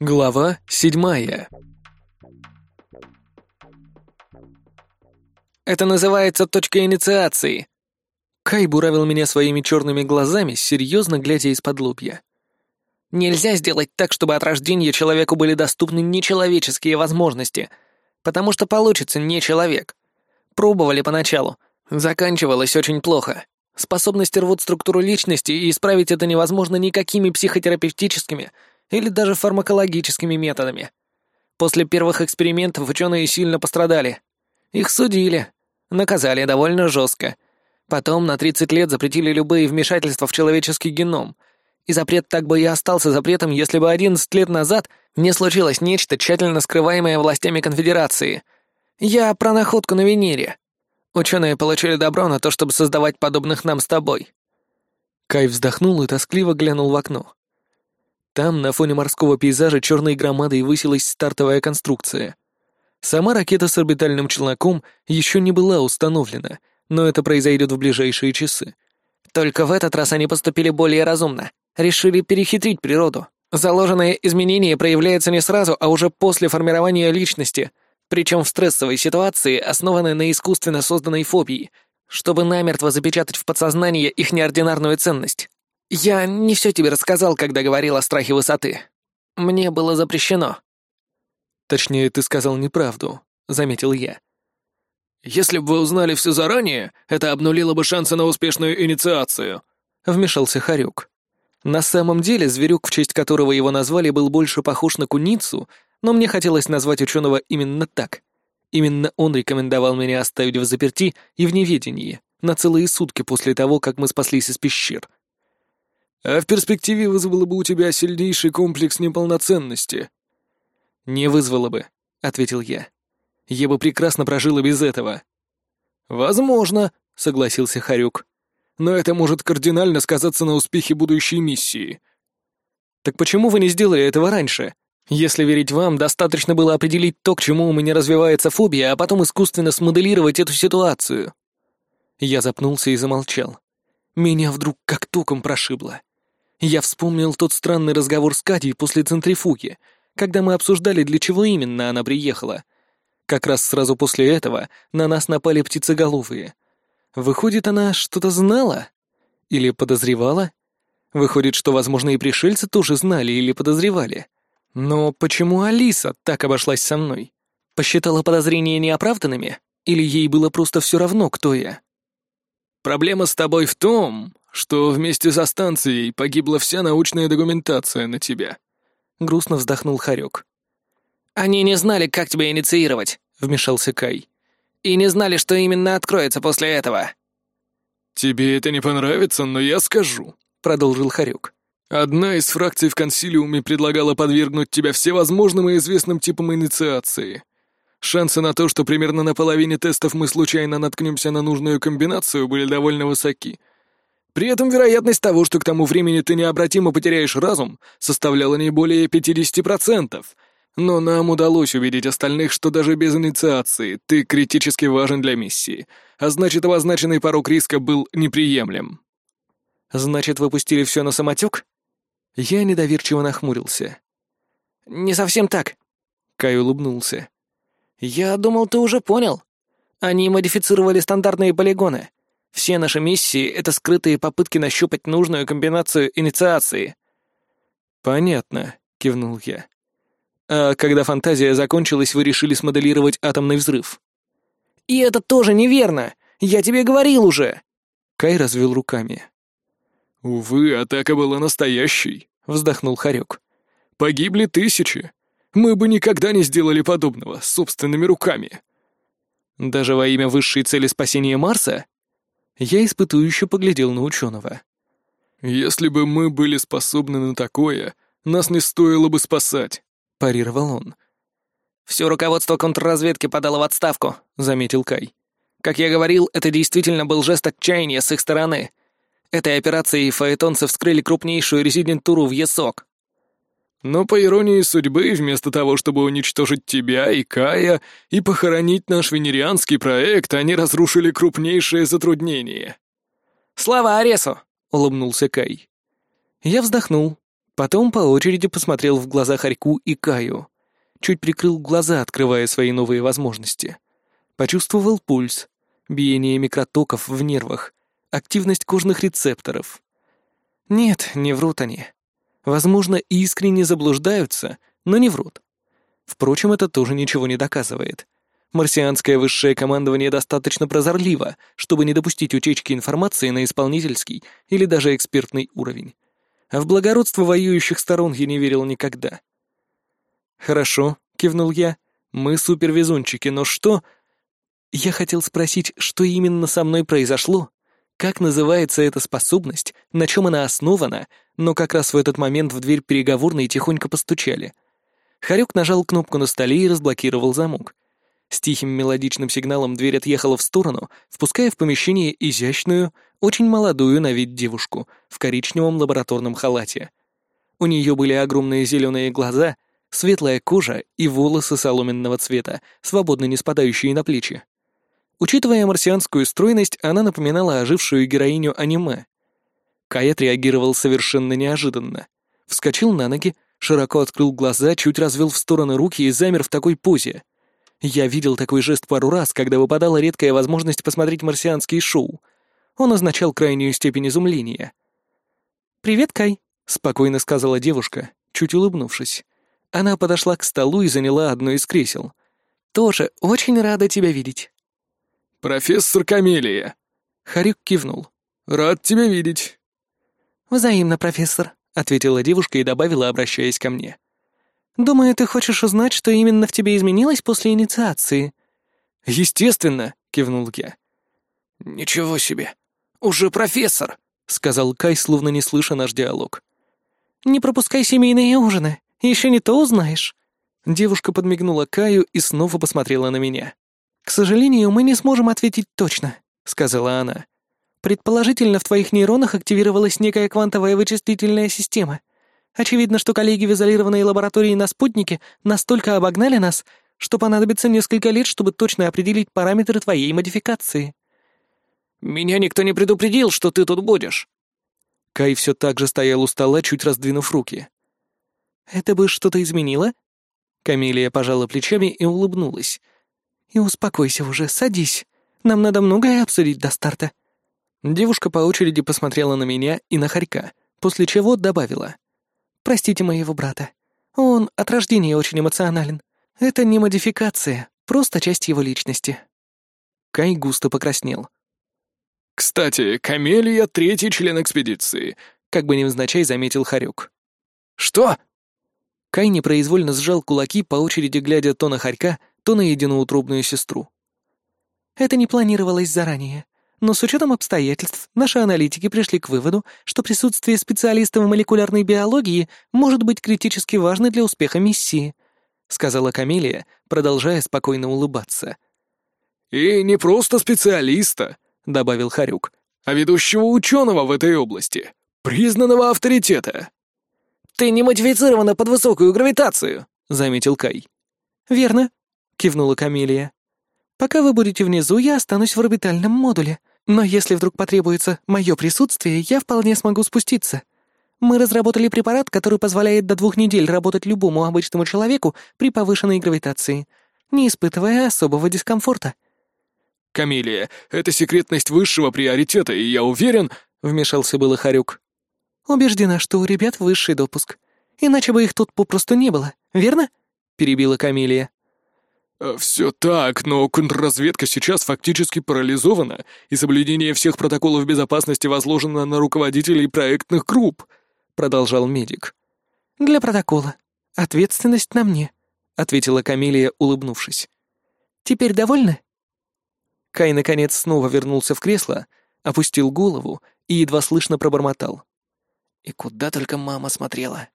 Глава седьмая Это называется точка инициации. Кай буравил меня своими черными глазами, серьезно глядя из-под лобья. Нельзя сделать так, чтобы от рождения человеку были доступны нечеловеческие возможности, потому что получится не человек. Пробовали поначалу. Заканчивалось очень плохо. Способности рвут структуру личности, и исправить это невозможно никакими психотерапевтическими или даже фармакологическими методами. После первых экспериментов ученые сильно пострадали. Их судили, наказали довольно жестко. Потом на 30 лет запретили любые вмешательства в человеческий геном — и запрет так бы и остался запретом, если бы 11 лет назад не случилось нечто, тщательно скрываемое властями конфедерации. Я про находку на Венере. Ученые получили добро на то, чтобы создавать подобных нам с тобой. Кай вздохнул и тоскливо глянул в окно. Там, на фоне морского пейзажа, черной громадой высилась стартовая конструкция. Сама ракета с орбитальным челноком еще не была установлена, но это произойдет в ближайшие часы. Только в этот раз они поступили более разумно. Решили перехитрить природу. Заложенное изменение проявляется не сразу, а уже после формирования личности, причем в стрессовой ситуации, основанной на искусственно созданной фобии, чтобы намертво запечатать в подсознание их неординарную ценность. Я не все тебе рассказал, когда говорил о страхе высоты. Мне было запрещено. Точнее, ты сказал неправду, заметил я. Если бы вы узнали все заранее, это обнулило бы шансы на успешную инициацию, вмешался Харюк. На самом деле, зверюк, в честь которого его назвали, был больше похож на куницу, но мне хотелось назвать ученого именно так. Именно он рекомендовал меня оставить в заперти и в неведении на целые сутки после того, как мы спаслись из пещер. А в перспективе вызвало бы у тебя сильнейший комплекс неполноценности. «Не вызвало бы», — ответил я. «Я бы прекрасно прожил и без этого». «Возможно», — согласился Харюк но это может кардинально сказаться на успехе будущей миссии. Так почему вы не сделали этого раньше? Если верить вам, достаточно было определить то, к чему у меня развивается фобия, а потом искусственно смоделировать эту ситуацию. Я запнулся и замолчал. Меня вдруг как током прошибло. Я вспомнил тот странный разговор с Катей после центрифуги, когда мы обсуждали, для чего именно она приехала. Как раз сразу после этого на нас напали птицеголовые — Выходит, она что-то знала? Или подозревала? Выходит, что, возможно, и пришельцы тоже знали или подозревали. Но почему Алиса так обошлась со мной? Посчитала подозрения неоправданными? Или ей было просто все равно, кто я? «Проблема с тобой в том, что вместе со станцией погибла вся научная документация на тебя», — грустно вздохнул Харек. «Они не знали, как тебя инициировать», — вмешался Кай и не знали, что именно откроется после этого». «Тебе это не понравится, но я скажу», — продолжил Харюк. «Одна из фракций в консилиуме предлагала подвергнуть тебя всевозможным и известным типам инициации. Шансы на то, что примерно на половине тестов мы случайно наткнемся на нужную комбинацию, были довольно высоки. При этом вероятность того, что к тому времени ты необратимо потеряешь разум, составляла не более 50%, но нам удалось убедить остальных, что даже без инициации ты критически важен для миссии, а значит, обозначенный порог риска был неприемлем. Значит, выпустили все на самотек? Я недоверчиво нахмурился. Не совсем так. Кай улыбнулся. Я думал, ты уже понял. Они модифицировали стандартные полигоны. Все наши миссии — это скрытые попытки нащупать нужную комбинацию инициации. «Понятно», — кивнул я. А когда фантазия закончилась, вы решили смоделировать атомный взрыв. «И это тоже неверно! Я тебе говорил уже!» Кай развел руками. «Увы, атака была настоящей», — вздохнул Харек. «Погибли тысячи. Мы бы никогда не сделали подобного собственными руками». «Даже во имя высшей цели спасения Марса?» Я испытующе поглядел на ученого. «Если бы мы были способны на такое, нас не стоило бы спасать парировал он. «Все руководство контрразведки подало в отставку», — заметил Кай. «Как я говорил, это действительно был жест отчаяния с их стороны. Этой операцией фаэтонцы вскрыли крупнейшую резидентуру в ЕСОК». «Но, по иронии судьбы, вместо того, чтобы уничтожить тебя и Кая и похоронить наш венерианский проект, они разрушили крупнейшее затруднение». «Слава Аресу!» — улыбнулся Кай. Я вздохнул, Потом по очереди посмотрел в глаза Харьку и Каю. Чуть прикрыл глаза, открывая свои новые возможности. Почувствовал пульс, биение микротоков в нервах, активность кожных рецепторов. Нет, не врут они. Возможно, искренне заблуждаются, но не врут. Впрочем, это тоже ничего не доказывает. Марсианское высшее командование достаточно прозорливо, чтобы не допустить утечки информации на исполнительский или даже экспертный уровень. А в благородство воюющих сторон я не верил никогда. «Хорошо», — кивнул я, — «мы супервезунчики, но что...» Я хотел спросить, что именно со мной произошло, как называется эта способность, на чем она основана, но как раз в этот момент в дверь переговорной тихонько постучали. Харек нажал кнопку на столе и разблокировал замок. С тихим мелодичным сигналом дверь отъехала в сторону, впуская в помещение изящную, очень молодую на вид девушку в коричневом лабораторном халате. У нее были огромные зеленые глаза, светлая кожа и волосы соломенного цвета, свободно не спадающие на плечи. Учитывая марсианскую стройность, она напоминала ожившую героиню аниме. Кай отреагировал совершенно неожиданно. Вскочил на ноги, широко открыл глаза, чуть развел в стороны руки и замер в такой позе. Я видел такой жест пару раз, когда выпадала редкая возможность посмотреть марсианские шоу. Он означал крайнюю степень изумления. «Привет, Кай», — спокойно сказала девушка, чуть улыбнувшись. Она подошла к столу и заняла одно из кресел. «Тоже очень рада тебя видеть». «Профессор Камелия». Харюк кивнул. «Рад тебя видеть». «Взаимно, профессор», — ответила девушка и добавила, обращаясь ко мне. «Думаю, ты хочешь узнать, что именно в тебе изменилось после инициации?» «Естественно», — кивнул я. «Ничего себе! Уже профессор!» — сказал Кай, словно не слыша наш диалог. «Не пропускай семейные ужины, еще не то узнаешь». Девушка подмигнула Каю и снова посмотрела на меня. «К сожалению, мы не сможем ответить точно», — сказала она. «Предположительно, в твоих нейронах активировалась некая квантовая вычислительная система. Очевидно, что коллеги в изолированной лаборатории на спутнике настолько обогнали нас, что понадобится несколько лет, чтобы точно определить параметры твоей модификации. «Меня никто не предупредил, что ты тут будешь». Кай все так же стоял у стола, чуть раздвинув руки. «Это бы что-то изменило?» Камелия пожала плечами и улыбнулась. «И успокойся уже, садись. Нам надо многое обсудить до старта». Девушка по очереди посмотрела на меня и на Харька, после чего добавила. Простите моего брата. Он от рождения очень эмоционален. Это не модификация, просто часть его личности». Кай густо покраснел. «Кстати, Камелия — третий член экспедиции», — как бы невзначай заметил Харюк. «Что?» Кай непроизвольно сжал кулаки, по очереди глядя то на Харька, то на единоутробную сестру. «Это не планировалось заранее. Но с учетом обстоятельств, наши аналитики пришли к выводу, что присутствие специалиста в молекулярной биологии может быть критически важно для успеха миссии», — сказала Камелия, продолжая спокойно улыбаться. «И не просто специалиста», — добавил Харюк, «а ведущего ученого в этой области, признанного авторитета». «Ты не модифицирована под высокую гравитацию», — заметил Кай. «Верно», — кивнула Камелия. «Пока вы будете внизу, я останусь в орбитальном модуле. Но если вдруг потребуется мое присутствие, я вполне смогу спуститься. Мы разработали препарат, который позволяет до двух недель работать любому обычному человеку при повышенной гравитации, не испытывая особого дискомфорта». «Камелия, это секретность высшего приоритета, и я уверен...» — вмешался было Харюк. «Убеждена, что у ребят высший допуск. Иначе бы их тут попросту не было, верно?» — перебила Камелия. Э, «Все так, но контрразведка сейчас фактически парализована, и соблюдение всех протоколов безопасности возложено на руководителей проектных групп», — продолжал медик. «Для протокола. Ответственность на мне», — ответила Камилия, улыбнувшись. «Теперь довольны?» Кай, наконец, снова вернулся в кресло, опустил голову и едва слышно пробормотал. «И куда только мама смотрела?»